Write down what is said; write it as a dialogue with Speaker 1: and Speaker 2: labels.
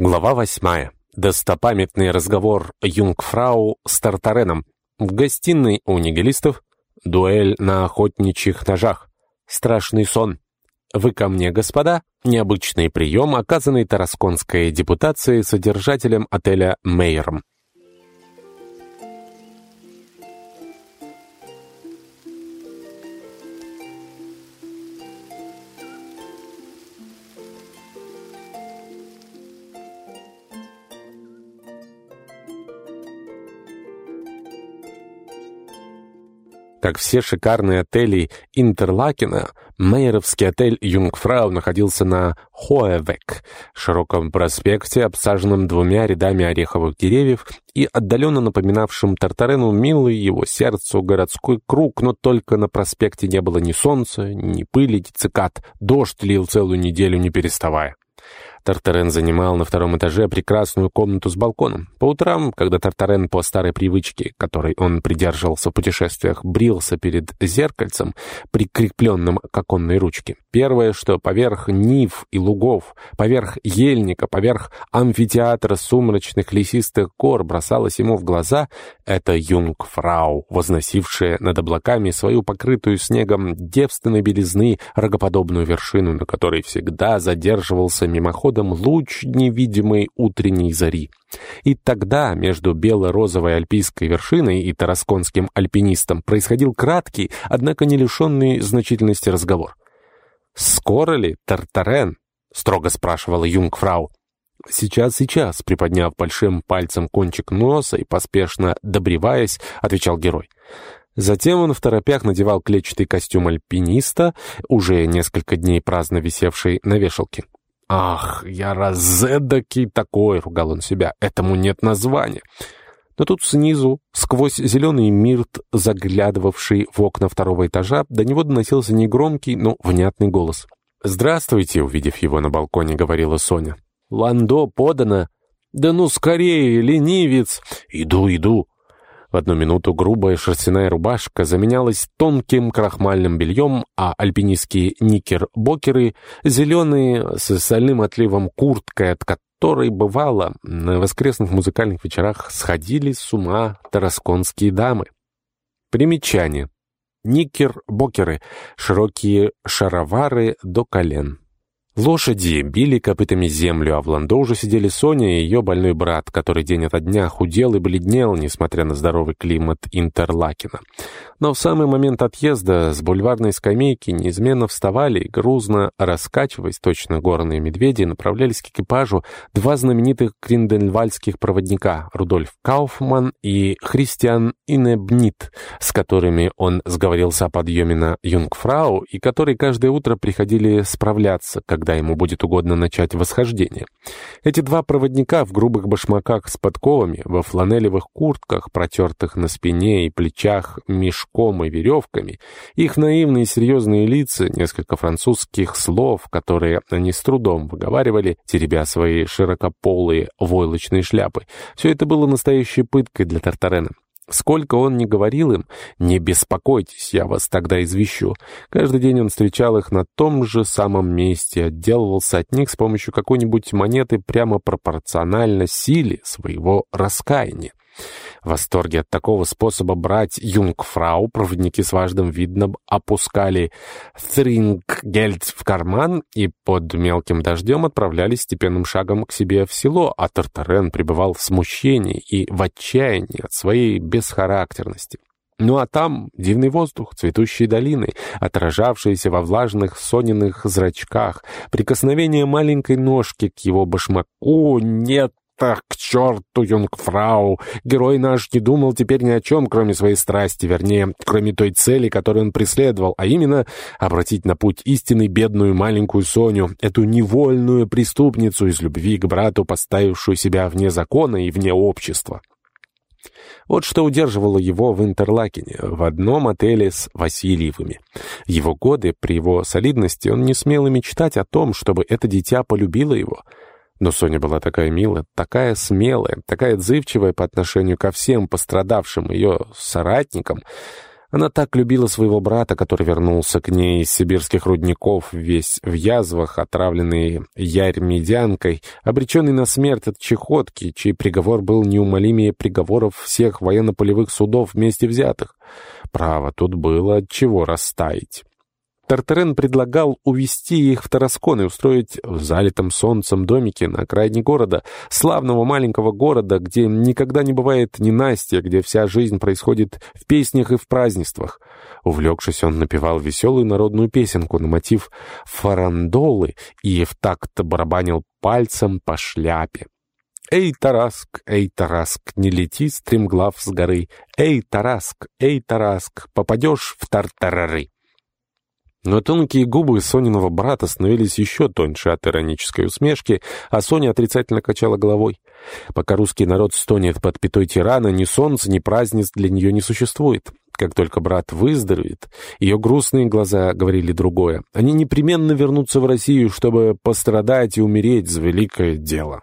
Speaker 1: Глава восьмая. Достопамятный разговор юнгфрау с Тартареном. В гостиной у нигилистов. Дуэль на охотничьих ножах. Страшный сон. Вы ко мне, господа. Необычный прием, оказанный тарасконской депутацией содержателем отеля Мейером. Как все шикарные отели Интерлакена, Мейеровский отель «Юнгфрау» находился на Хоэвек, широком проспекте, обсаженном двумя рядами ореховых деревьев и отдаленно напоминавшим Тартарену милый его сердцу городской круг, но только на проспекте не было ни солнца, ни пыли, ни цикад. Дождь лил целую неделю, не переставая. Тартарен занимал на втором этаже прекрасную комнату с балконом. По утрам, когда Тартарен по старой привычке, которой он придерживался в путешествиях, брился перед зеркальцем, прикрепленным к оконной ручке, первое, что поверх нив и лугов, поверх ельника, поверх амфитеатра сумрачных лесистых гор бросалось ему в глаза, это юнгфрау, возносившая над облаками свою покрытую снегом девственной белизны рогоподобную вершину, на которой всегда задерживался мимоходом восходом луч невидимой утренней зари. И тогда между бело-розовой альпийской вершиной и тарасконским альпинистом происходил краткий, однако не лишенный значительности разговор. «Скоро ли, Тартарен?» — строго спрашивала юнгфрау. «Сейчас, сейчас», — приподняв большим пальцем кончик носа и поспешно добреваясь, отвечал герой. Затем он в торопях надевал клетчатый костюм альпиниста, уже несколько дней праздно висевший на вешалке. «Ах, я разэдакий такой!» — ругал он себя. «Этому нет названия». Но тут снизу, сквозь зеленый мирт, заглядывавший в окна второго этажа, до него доносился негромкий, но внятный голос. «Здравствуйте!» — увидев его на балконе, говорила Соня. «Ландо подано!» «Да ну скорее, ленивец!» «Иду, иду!» В одну минуту грубая шерстяная рубашка заменялась тонким крахмальным бельем, а альпинистские никер-бокеры — зеленые с стальным отливом курткой, от которой, бывало, на воскресных музыкальных вечерах сходили с ума тарасконские дамы. Примечание. Никер-бокеры — широкие шаровары до колен. Лошади били копытами землю, а в ландо уже сидели Соня и ее больной брат, который день ото дня худел и бледнел, несмотря на здоровый климат Интерлакена. Но в самый момент отъезда с бульварной скамейки неизменно вставали и, грузно раскачиваясь, точно горные медведи, направлялись к экипажу два знаменитых гринденвальдских проводника — Рудольф Кауфман и Христиан Инебнит, с которыми он сговорился о подъеме на Юнгфрау и которые каждое утро приходили справляться, когда когда ему будет угодно начать восхождение. Эти два проводника в грубых башмаках с подковами, во фланелевых куртках, протертых на спине и плечах мешком и веревками, их наивные серьезные лица, несколько французских слов, которые они с трудом выговаривали, теребя свои широкополые войлочные шляпы, все это было настоящей пыткой для Тартарена. Сколько он ни говорил им, не беспокойтесь, я вас тогда извещу. Каждый день он встречал их на том же самом месте, отделывался от них с помощью какой-нибудь монеты прямо пропорционально силе своего раскаяния. В восторге от такого способа брать юнгфрау проводники с важным видом опускали «Тринггельд» в карман и под мелким дождем отправлялись степенным шагом к себе в село, а Тартарен пребывал в смущении и в отчаянии от своей бесхарактерности. Ну а там дивный воздух, цветущие долины, отражавшиеся во влажных соненных зрачках, прикосновение маленькой ножки к его башмаку. Нет, так, к черту, юнгфрау! Герой наш не думал теперь ни о чем, кроме своей страсти, вернее, кроме той цели, которую он преследовал, а именно обратить на путь истины бедную маленькую Соню, эту невольную преступницу из любви к брату, поставившую себя вне закона и вне общества. Вот что удерживало его в Интерлакене, в одном отеле с Васильевыми. Его годы, при его солидности, он не смел и мечтать о том, чтобы это дитя полюбило его — но Соня была такая милая, такая смелая, такая отзывчивая по отношению ко всем пострадавшим ее соратникам. Она так любила своего брата, который вернулся к ней из сибирских рудников, весь в язвах, отравленный ярь-медянкой, обреченный на смерть от чехотки, чей приговор был неумолимее приговоров всех военно-полевых судов вместе взятых. Право, тут было от чего растаять. Тартарен предлагал увезти их в Тараскон и устроить в залитом солнцем домике на окраине города, славного маленького города, где никогда не бывает ненастья, где вся жизнь происходит в песнях и в празднествах. Увлекшись, он напевал веселую народную песенку на мотив фарандолы и в такт барабанил пальцем по шляпе. «Эй, Тараск, эй, Тараск, не лети стремглав с горы! Эй, Тараск, эй, Тараск, попадешь в тартарары!» Но тонкие губы Сониного брата становились еще тоньше от иронической усмешки, а Соня отрицательно качала головой. Пока русский народ стонет под пятой тирана, ни солнца, ни праздниц для нее не существует. Как только брат выздоровеет, ее грустные глаза говорили другое. Они непременно вернутся в Россию, чтобы пострадать и умереть за великое дело.